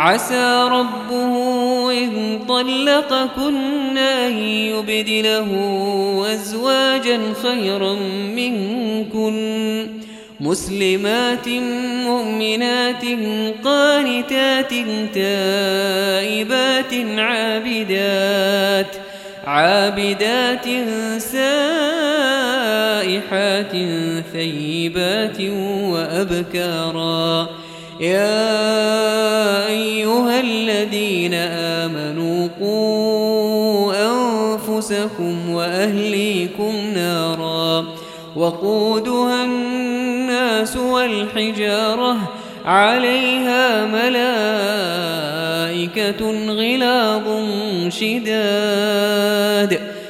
عسى ربه إن طلقكن أن يبدله أزواجا خيرا منكن. مسلمات مؤمنات قانتات تائبات عابدات. عابدات سائحات ثيبات وأبكارا. يا أيها الذين آمنوا قوا أنفسكم وأهليكم نارا وقودها الناس والحجارة عليها ملائكة غلاظ شداد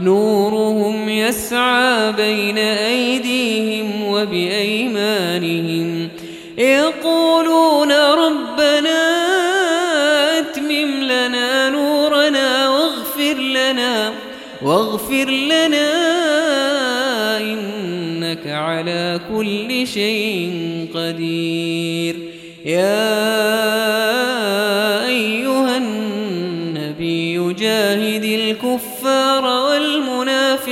نورهم يسعى بين أيديهم وبأيمانهم يقولون ربنا أتمم لنا نورنا واغفر لنا واغفر لنا إنك على كل شيء قدير يا أيها النبي جاهد الكفر